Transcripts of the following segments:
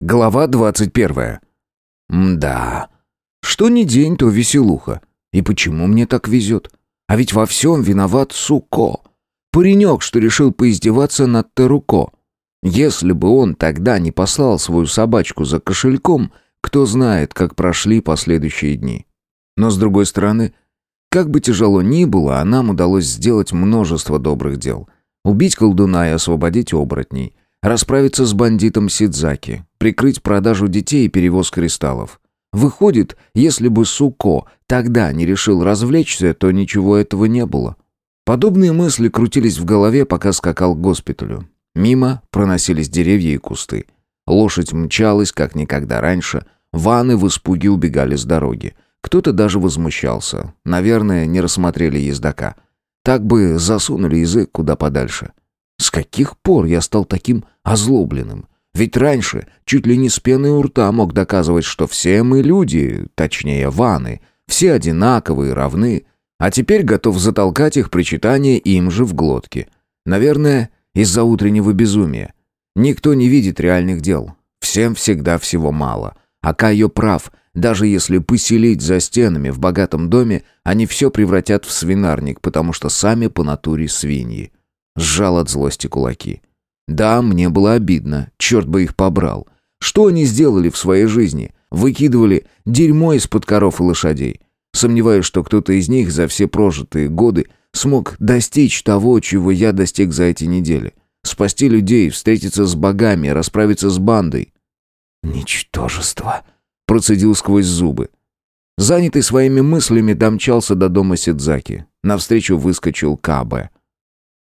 Глава двадцать первая. Мда. Что ни день, то веселуха. И почему мне так везет? А ведь во всем виноват Суко. Паренек, что решил поиздеваться над Теруко. Если бы он тогда не послал свою собачку за кошельком, кто знает, как прошли последующие дни. Но с другой стороны, как бы тяжело ни было, а нам удалось сделать множество добрых дел. Убить колдуна и освободить оборотней. Расправиться с бандитом Сидзаки. Прикрыть продажу детей и перевоз кристаллов. Выходит, если бы Суко тогда не решил развлечься, то ничего этого не было. Подобные мысли крутились в голове, пока скакал к госпиталю. Мимо проносились деревья и кусты. Лошадь мчалась, как никогда раньше. Ваны в испуге убегали с дороги. Кто-то даже возмущался. Наверное, не рассмотрели ездока. Так бы засунули язык куда подальше. С каких пор я стал таким озлобленным? Ведь раньше чуть ли не с пеной у рта мог доказывать, что все мы люди, точнее ваны, все одинаковые, равны, а теперь готов затолкать их причитание им же в глотки. Наверное, из-за утреннего безумия. Никто не видит реальных дел. Всем всегда всего мало. А Кайо прав, даже если поселить за стенами в богатом доме, они все превратят в свинарник, потому что сами по натуре свиньи. Сжал от злости кулаки. Да, мне было обидно, черт бы их побрал. Что они сделали в своей жизни? Выкидывали дерьмо из-под коров и лошадей. Сомневаюсь, что кто-то из них за все прожитые годы смог достичь того, чего я достиг за эти недели. Спасти людей, встретиться с богами, расправиться с бандой. «Ничтожество!» — процедил сквозь зубы. Занятый своими мыслями домчался до дома Сидзаки. Навстречу выскочил Кабе.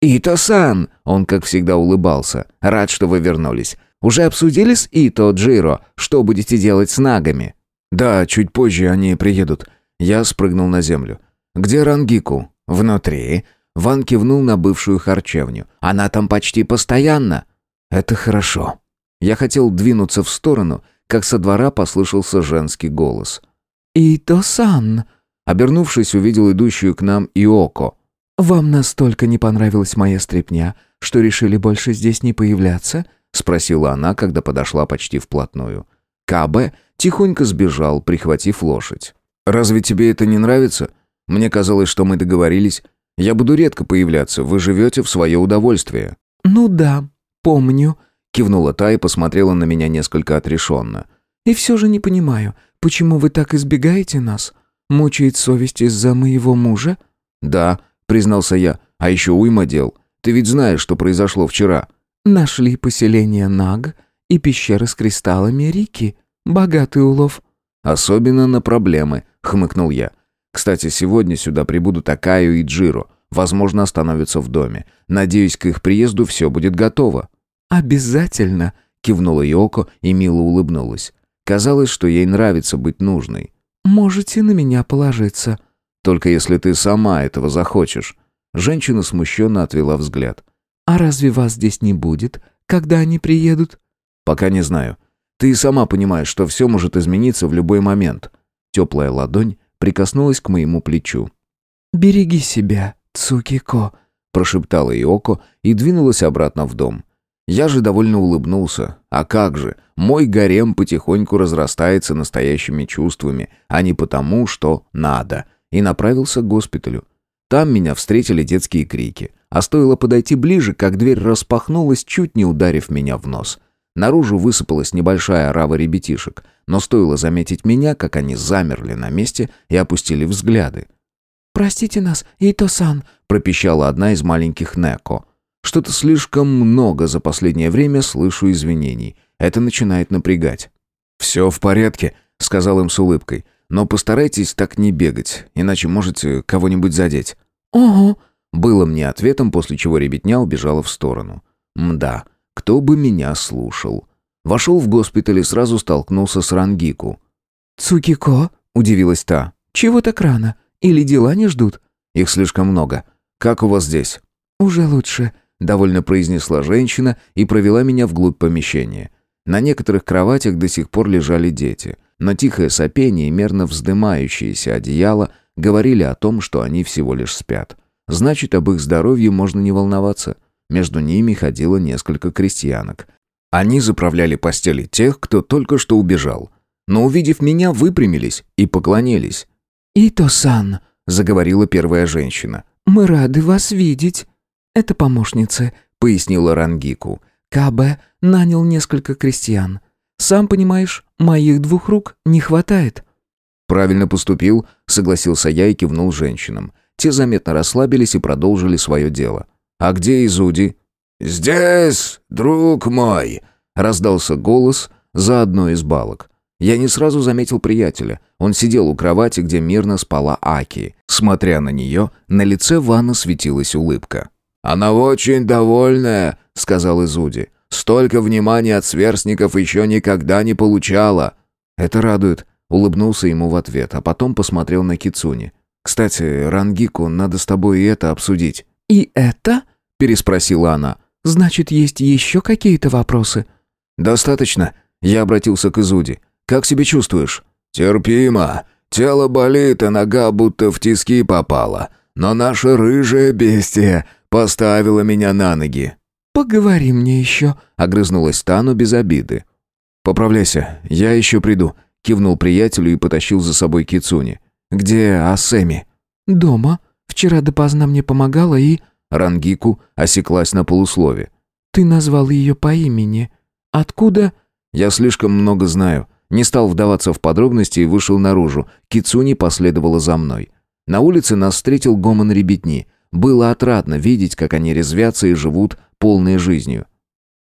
«Ито-сан!» — он, как всегда, улыбался. «Рад, что вы вернулись. Уже обсудили с Ито Джиро, что будете делать с нагами?» «Да, чуть позже они приедут». Я спрыгнул на землю. «Где Рангику?» «Внутри». Ван кивнул на бывшую харчевню. «Она там почти постоянно». «Это хорошо». Я хотел двинуться в сторону, как со двора послышался женский голос. «Ито-сан!» Обернувшись, увидел идущую к нам Иоко. «Вам настолько не понравилась моя стряпня, что решили больше здесь не появляться?» — спросила она, когда подошла почти вплотную. Кабе тихонько сбежал, прихватив лошадь. «Разве тебе это не нравится? Мне казалось, что мы договорились. Я буду редко появляться, вы живете в свое удовольствие». «Ну да, помню», — кивнула та и посмотрела на меня несколько отрешенно. «И все же не понимаю, почему вы так избегаете нас? Мучает совесть из-за моего мужа?» «Да», признался я. «А еще уйма дел. Ты ведь знаешь, что произошло вчера». «Нашли поселение Наг и пещеры с кристаллами Рики. Богатый улов». «Особенно на проблемы», — хмыкнул я. «Кстати, сегодня сюда прибудут Акаю и Джиро. Возможно, остановятся в доме. Надеюсь, к их приезду все будет готово». «Обязательно», — кивнула Йоко и мило улыбнулась. Казалось, что ей нравится быть нужной. «Можете на меня положиться». Только если ты сама этого захочешь». Женщина смущенно отвела взгляд. «А разве вас здесь не будет, когда они приедут?» «Пока не знаю. Ты и сама понимаешь, что все может измениться в любой момент». Теплая ладонь прикоснулась к моему плечу. «Береги себя, Цукико», — прошептала Иоко и двинулась обратно в дом. Я же довольно улыбнулся. А как же, мой гарем потихоньку разрастается настоящими чувствами, а не потому, что надо — и направился к госпиталю. Там меня встретили детские крики. А стоило подойти ближе, как дверь распахнулась, чуть не ударив меня в нос. Наружу высыпалась небольшая орава ребятишек, но стоило заметить меня, как они замерли на месте и опустили взгляды. «Простите нас, Ито-сан», — пропищала одна из маленьких Неко. «Что-то слишком много за последнее время слышу извинений. Это начинает напрягать». «Все в порядке», — сказал им с улыбкой. Но постарайтесь так не бегать, иначе можете кого-нибудь задеть». «Ого», было мне ответом, после чего ребятня убежала в сторону. Мда, кто бы меня слушал. Вошел в госпиталь и сразу столкнулся с Рангику. «Цукико?» — удивилась та. «Чего так рано? Или дела не ждут?» «Их слишком много. Как у вас здесь?» «Уже лучше», — довольно произнесла женщина и провела меня вглубь помещения. На некоторых кроватях до сих пор лежали дети — но тихое сопение и мерно вздымающееся одеяло говорили о том, что они всего лишь спят. Значит, об их здоровье можно не волноваться. Между ними ходило несколько крестьянок. Они заправляли постели тех, кто только что убежал. Но, увидев меня, выпрямились и поклонились. «Ито-сан», — заговорила первая женщина. «Мы рады вас видеть. Это помощницы», — пояснила Рангику. «Кабе нанял несколько крестьян. Сам понимаешь, моих двух рук не хватает». «Правильно поступил», — согласился я и кивнул женщинам. Те заметно расслабились и продолжили свое дело. «А где Изуди?» «Здесь, друг мой!» — раздался голос за одной из балок. Я не сразу заметил приятеля. Он сидел у кровати, где мирно спала Аки. Смотря на нее, на лице Ванны светилась улыбка. «Она очень довольная», — сказал Изуди. «Столько внимания от сверстников еще никогда не получала». «Это радует», — улыбнулся ему в ответ, а потом посмотрел на Кицуни. «Кстати, Рангику, надо с тобой и это обсудить». «И это?» — переспросила она. «Значит, есть еще какие-то вопросы?» «Достаточно». Я обратился к Изуди. Как себя чувствуешь?» «Терпимо. Тело болит, а нога будто в тиски попала. Но наша рыжая бестия поставила меня на ноги». «Поговори мне еще», — огрызнулась Тану без обиды. «Поправляйся, я еще приду», — кивнул приятелю и потащил за собой Кицуни. «Где Асеми?» «Дома. Вчера допоздна мне помогала и...» Рангику осеклась на полуслове. «Ты назвал ее по имени. Откуда...» «Я слишком много знаю. Не стал вдаваться в подробности и вышел наружу. Кицуни последовала за мной. На улице нас встретил гомон ребятни. Было отрадно видеть, как они резвятся и живут полной жизнью.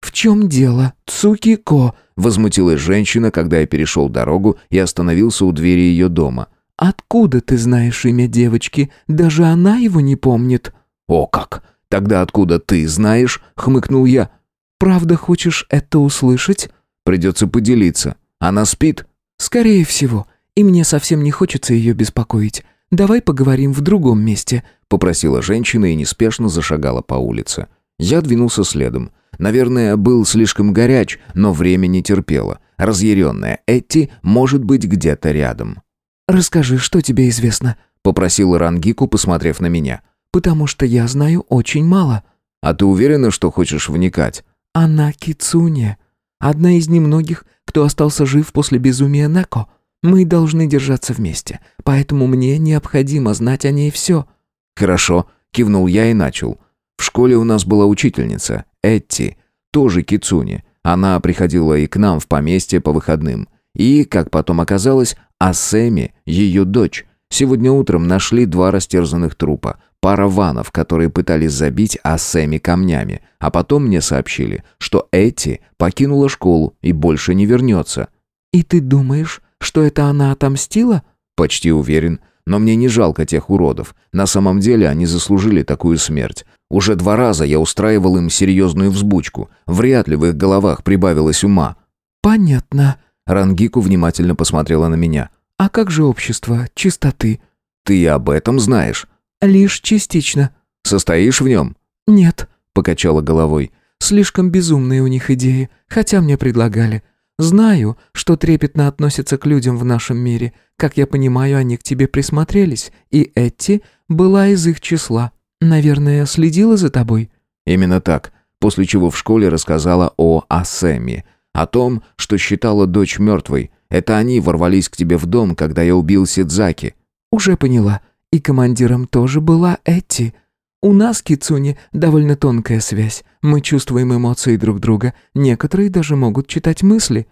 «В чем дело, Цукико?» — возмутилась женщина, когда я перешел дорогу и остановился у двери ее дома. «Откуда ты знаешь имя девочки? Даже она его не помнит». «О как! Тогда откуда ты знаешь?» — хмыкнул я. «Правда хочешь это услышать?» «Придется поделиться». Она спит?» «Скорее всего. И мне совсем не хочется ее беспокоить. Давай поговорим в другом месте», — попросила женщина и неспешно зашагала по улице. Я двинулся следом. Наверное, был слишком горяч, но время не терпело. Разъяренная Этти может быть где-то рядом. «Расскажи, что тебе известно?» — попросила Рангику, посмотрев на меня. «Потому что я знаю очень мало». «А ты уверена, что хочешь вникать?» «Она Кицуня. Одна из немногих, кто остался жив после безумия Неко. Мы должны держаться вместе, поэтому мне необходимо знать о ней все». «Хорошо», — кивнул я и начал. «В школе у нас была учительница, Этти, тоже Кицуни. Она приходила и к нам в поместье по выходным. И, как потом оказалось, Асеми, ее дочь. Сегодня утром нашли два растерзанных трупа пара ванов, которые пытались забить Ассеми камнями, а потом мне сообщили, что Эти покинула школу и больше не вернется. «И ты думаешь, что это она отомстила?» «Почти уверен. Но мне не жалко тех уродов. На самом деле они заслужили такую смерть. Уже два раза я устраивал им серьезную взбучку. Вряд ли в их головах прибавилось ума». «Понятно». Рангику внимательно посмотрела на меня. «А как же общество чистоты?» «Ты об этом знаешь?» «Лишь частично». «Состоишь в нем?» «Нет», — покачала головой. «Слишком безумные у них идеи, хотя мне предлагали. Знаю, что трепетно относятся к людям в нашем мире. Как я понимаю, они к тебе присмотрелись, и Этти была из их числа. Наверное, следила за тобой?» «Именно так. После чего в школе рассказала о Асэме, о том, что считала дочь мертвой. Это они ворвались к тебе в дом, когда я убил Сидзаки». «Уже поняла. И командиром тоже была Эти. У нас, Кицуни, довольно тонкая связь. Мы чувствуем эмоции друг друга. Некоторые даже могут читать мысли».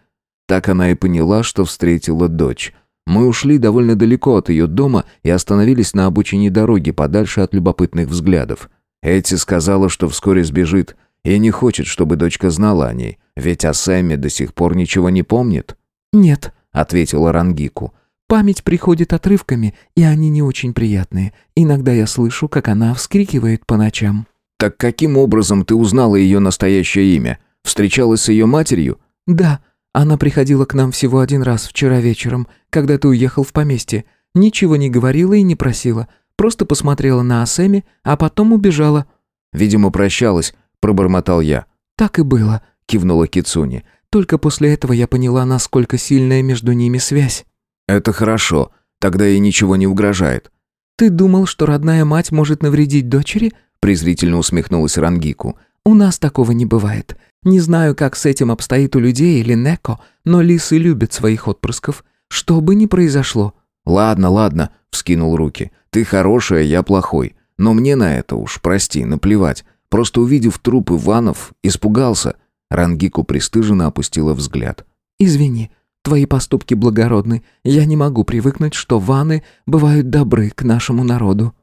Так она и поняла, что встретила дочь. Мы ушли довольно далеко от ее дома и остановились на обочине дороги, подальше от любопытных взглядов. Эти сказала, что вскоре сбежит, и не хочет, чтобы дочка знала о ней, ведь о Сэме до сих пор ничего не помнит. «Нет», — ответила Рангику. Память приходит отрывками, и они не очень приятные. Иногда я слышу, как она вскрикивает по ночам. Так каким образом ты узнала ее настоящее имя? Встречалась с ее матерью? Да, она приходила к нам всего один раз вчера вечером, когда ты уехал в поместье. Ничего не говорила и не просила. Просто посмотрела на Асеми, а потом убежала. Видимо, прощалась, пробормотал я. Так и было, кивнула Кицуни. Только после этого я поняла, насколько сильная между ними связь. «Это хорошо. Тогда ей ничего не угрожает». «Ты думал, что родная мать может навредить дочери?» презрительно усмехнулась Рангику. «У нас такого не бывает. Не знаю, как с этим обстоит у людей или Неко, но лисы любят своих отпрысков. Что бы ни произошло». «Ладно, ладно», — вскинул руки. «Ты хорошая, я плохой. Но мне на это уж, прости, наплевать. Просто увидев труп Иванов, испугался». Рангику пристыженно опустила взгляд. «Извини, твои поступки благородны. Я не могу привыкнуть, что ваны бывают добры к нашему народу».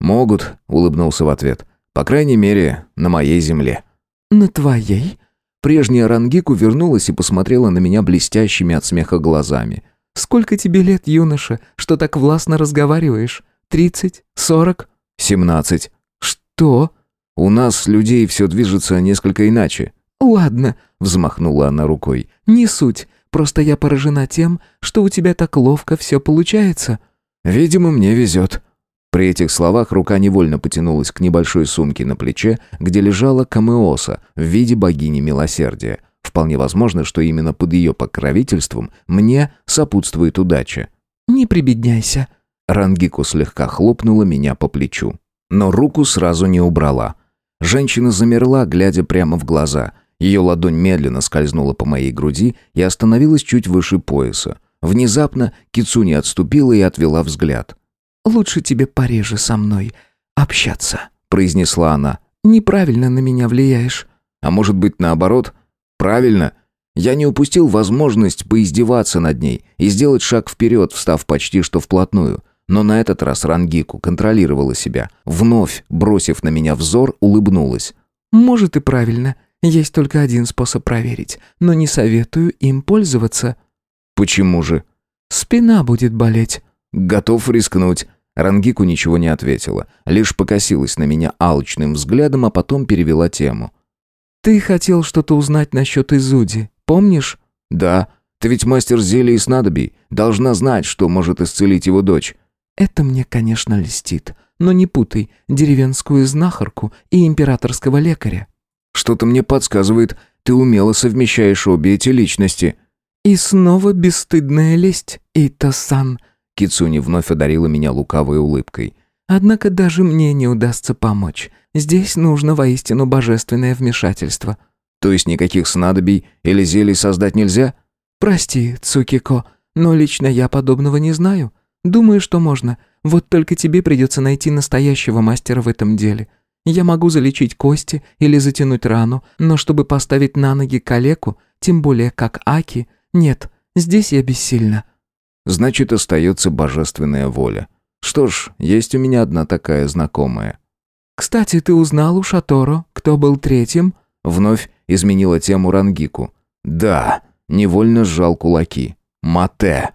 «Могут», — улыбнулся в ответ. «По крайней мере, на моей земле». «На твоей?» Прежняя Рангику вернулась и посмотрела на меня блестящими от смеха глазами. «Сколько тебе лет, юноша, что так властно разговариваешь? Тридцать? Сорок?» «Семнадцать». «Что?» «У нас, людей, все движется несколько иначе». «Ладно», — взмахнула она рукой. «Не суть. Просто я поражена тем, что у тебя так ловко все получается». «Видимо, мне везет». При этих словах рука невольно потянулась к небольшой сумке на плече, где лежала камеоса в виде богини милосердия. Вполне возможно, что именно под ее покровительством мне сопутствует удача. «Не прибедняйся». Рангику слегка хлопнула меня по плечу. Но руку сразу не убрала. Женщина замерла, глядя прямо в глаза. Ее ладонь медленно скользнула по моей груди и остановилась чуть выше пояса. Внезапно Кицуни отступила и отвела взгляд. «Лучше тебе пореже со мной общаться», — произнесла она. «Неправильно на меня влияешь». «А может быть, наоборот? Правильно?» Я не упустил возможность поиздеваться над ней и сделать шаг вперед, встав почти что вплотную. Но на этот раз Рангику контролировала себя. Вновь, бросив на меня взор, улыбнулась. «Может и правильно. Есть только один способ проверить, но не советую им пользоваться». «Почему же?» «Спина будет болеть». «Готов рискнуть». Рангику ничего не ответила, лишь покосилась на меня алчным взглядом, а потом перевела тему. «Ты хотел что-то узнать насчет Изуди, помнишь?» «Да. Ты ведь мастер зелий и снадобий. Должна знать, что может исцелить его дочь». «Это мне, конечно, льстит. Но не путай деревенскую знахарку и императорского лекаря». «Что-то мне подсказывает, ты умело совмещаешь обе эти личности». «И снова бесстыдная лесть, Ито-сан», Кицуни вновь одарила меня лукавой улыбкой. «Однако даже мне не удастся помочь. Здесь нужно воистину божественное вмешательство». «То есть никаких снадобий или зелий создать нельзя?» «Прости, Цукико, но лично я подобного не знаю. Думаю, что можно. Вот только тебе придется найти настоящего мастера в этом деле. Я могу залечить кости или затянуть рану, но чтобы поставить на ноги калеку, тем более как Аки, нет, здесь я бессильна». Значит, остается божественная воля. Что ж, есть у меня одна такая знакомая. «Кстати, ты узнал у Шаторо, кто был третьим?» Вновь изменила тему Рангику. «Да», невольно сжал кулаки. «Мате».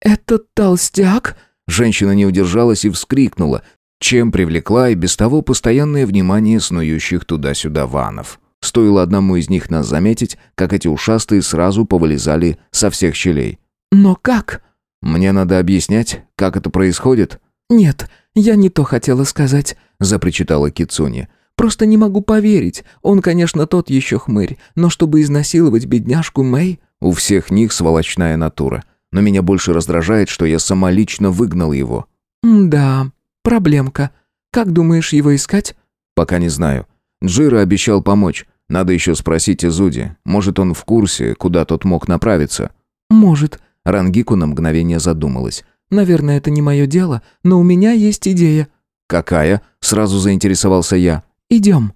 «Этот толстяк?» Женщина не удержалась и вскрикнула, чем привлекла и без того постоянное внимание снующих туда-сюда ванов. Стоило одному из них нас заметить, как эти ушастые сразу повылезали со всех щелей. «Но как?» Мне надо объяснять, как это происходит?» «Нет, я не то хотела сказать», — запричитала Кицуни. «Просто не могу поверить. Он, конечно, тот еще хмырь, но чтобы изнасиловать бедняжку Мэй...» «У всех них сволочная натура. Но меня больше раздражает, что я сама лично выгнал его». «Да, проблемка. Как думаешь его искать?» «Пока не знаю. Джира обещал помочь. Надо еще спросить Изуди. Может, он в курсе, куда тот мог направиться?» «Может. Рангику на мгновение задумалась. «Наверное, это не мое дело, но у меня есть идея». «Какая?» — сразу заинтересовался я. «Идем».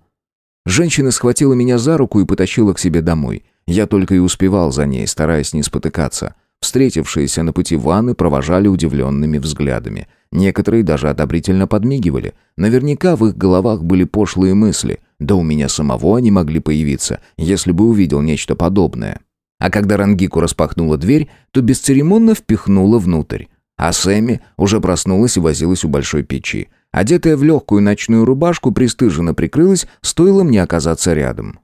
Женщина схватила меня за руку и потащила к себе домой. Я только и успевал за ней, стараясь не спотыкаться. Встретившиеся на пути ванны провожали удивленными взглядами. Некоторые даже одобрительно подмигивали. Наверняка в их головах были пошлые мысли. Да у меня самого они могли появиться, если бы увидел нечто подобное. А когда Рангику распахнула дверь, то бесцеремонно впихнула внутрь. А Сэмми уже проснулась и возилась у большой печи. Одетая в легкую ночную рубашку, пристыженно прикрылась, стоило мне оказаться рядом.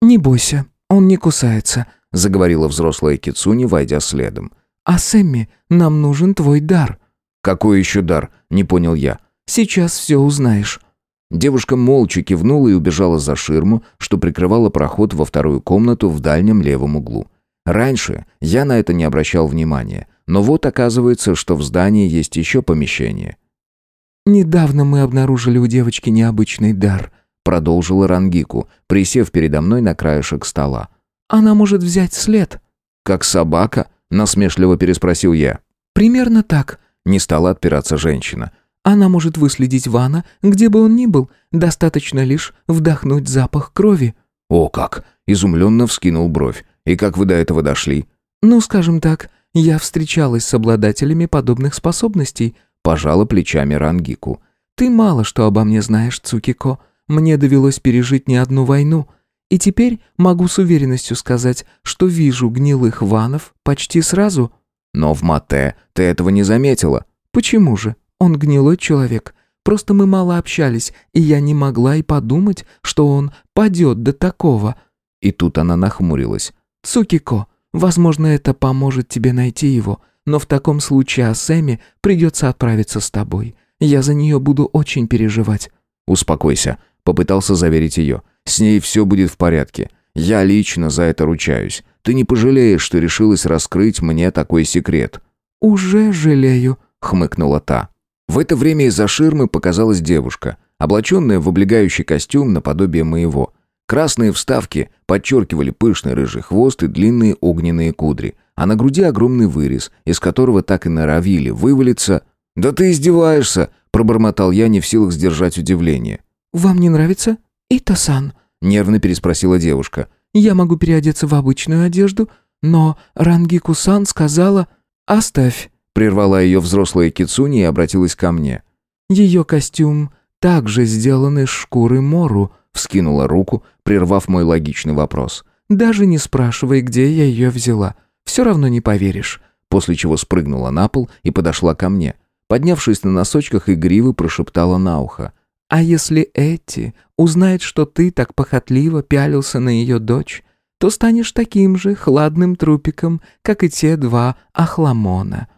«Не бойся, он не кусается», — заговорила взрослая Кицуни, войдя следом. «А Сэмми, нам нужен твой дар». «Какой еще дар?» — не понял я. «Сейчас все узнаешь». Девушка молча кивнула и убежала за ширму, что прикрывала проход во вторую комнату в дальнем левом углу. Раньше я на это не обращал внимания, но вот оказывается, что в здании есть еще помещение. «Недавно мы обнаружили у девочки необычный дар», продолжила Рангику, присев передо мной на краешек стола. «Она может взять след». «Как собака?» — насмешливо переспросил я. «Примерно так», — не стала отпираться женщина. «Она может выследить Вана, где бы он ни был. Достаточно лишь вдохнуть запах крови». «О как!» — изумленно вскинул бровь. «И как вы до этого дошли?» «Ну, скажем так, я встречалась с обладателями подобных способностей», — пожала плечами Рангику. «Ты мало что обо мне знаешь, Цукико. Мне довелось пережить не одну войну. И теперь могу с уверенностью сказать, что вижу гнилых ванов почти сразу». «Но в Мате ты этого не заметила». «Почему же? Он гнилой человек. Просто мы мало общались, и я не могла и подумать, что он падет до такого». И тут она нахмурилась. «Цукико, возможно, это поможет тебе найти его, но в таком случае Асэми придется отправиться с тобой. Я за нее буду очень переживать». «Успокойся», — попытался заверить ее. «С ней все будет в порядке. Я лично за это ручаюсь. Ты не пожалеешь, что решилась раскрыть мне такой секрет». «Уже жалею», — хмыкнула та. В это время из-за ширмы показалась девушка, облаченная в облегающий костюм наподобие моего. Красные вставки подчеркивали пышный рыжий хвост и длинные огненные кудри, а на груди огромный вырез, из которого так и норовили вывалиться. «Да ты издеваешься!» – пробормотал я, не в силах сдержать удивление. «Вам не нравится? Итасан?» – нервно переспросила девушка. «Я могу переодеться в обычную одежду, но Рангику-сан сказала...» «Оставь!» – прервала ее взрослая Кицуни и обратилась ко мне. «Ее костюм также сделан из шкуры мору», – вскинула руку, прервав мой логичный вопрос. «Даже не спрашивай, где я ее взяла. Все равно не поверишь». После чего спрыгнула на пол и подошла ко мне. Поднявшись на носочках, игриво прошептала на ухо. «А если Эти узнает, что ты так похотливо пялился на ее дочь, то станешь таким же хладным трупиком, как и те два Ахламона».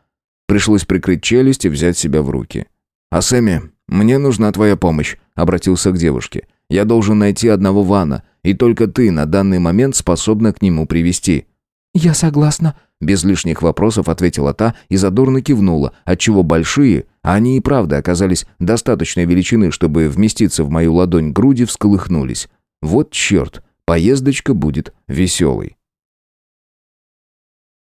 Пришлось прикрыть челюсть и взять себя в руки. «А Сэмми, мне нужна твоя помощь», — обратился к девушке. Я должен найти одного Вана, и только ты на данный момент способна к нему привести». «Я согласна», — без лишних вопросов ответила та и задорно кивнула, отчего большие, а они и правда оказались достаточной величины, чтобы вместиться в мою ладонь груди, всколыхнулись. «Вот черт, поездочка будет веселой».